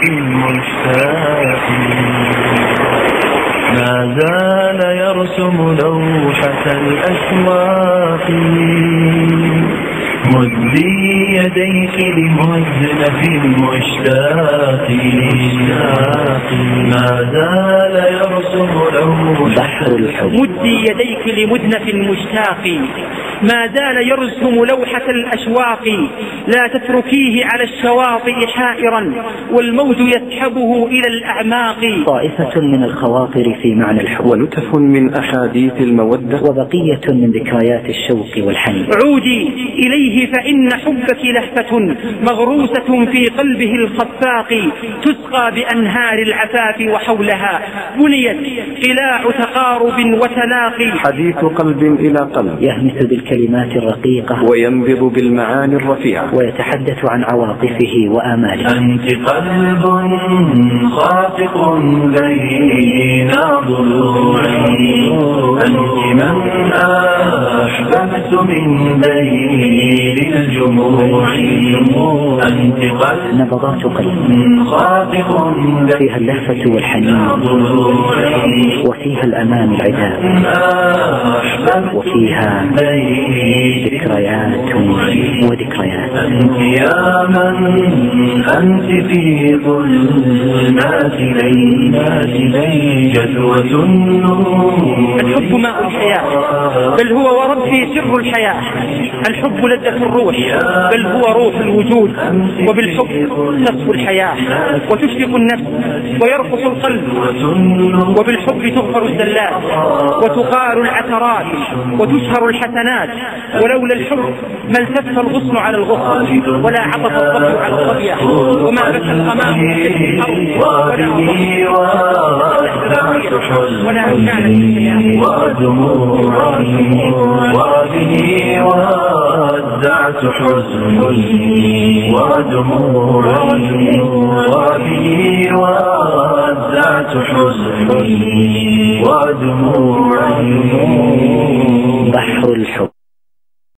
في المشتاق ما زال يرسم لوحة الأشواق مدي يديك لمزنة المشتاق ما زال يرسم لوحة بحر الحب مدي يديك لمدنة المشتاق ما زال يرسم لوحة الأشواق لا تتركيه على الشواطئ حائرا والموج يسحبه إلى الأعماق. طائفة من الخواطر في معنى الحب. ولتف من أحاديث المودة. وبقية من ذكريات الشوق والحنين. عودي إليه فإن حبك لهفة مغروسة في قلبه الخفاق تسقى بأنهار العفاف وحولها بنيت قلاع تقارب وتلاقي. حديث قلب إلى قلب. يهمس بالكلمات الرقيقة وينبض بالمعاني الرفيعة. ويتحدث عن عواطفه وآماله. أنت قلب خافق بين ضلوعي. أنت من أحببت من بين الجموع. أنت قلب نبضات قلب خافق فيها اللهفة والحنين. وفيها الأمان العذاب وفيها ذكريات وذكريات. أنت يا من أنت في ظلمات ليل جدوة النور. الحب ماء الحياة بل هو وربي سر الحياة. الحب لذة الروح بل هو روح الوجود وبالحب تصفو الحياة. وتشرق النفس ويرقص القلب وبالحب تغفر الزلات وتقال العثرات وتشهر الحسنات. ولولا الحب ما التف الغصن على الغصن ولا عطف الظبي على الظبية وما بكى الغمام في الحرب ولا ودموعي وبه ودعت حزني ودموعي وبه ودعت حزني ودموعي بحر الحب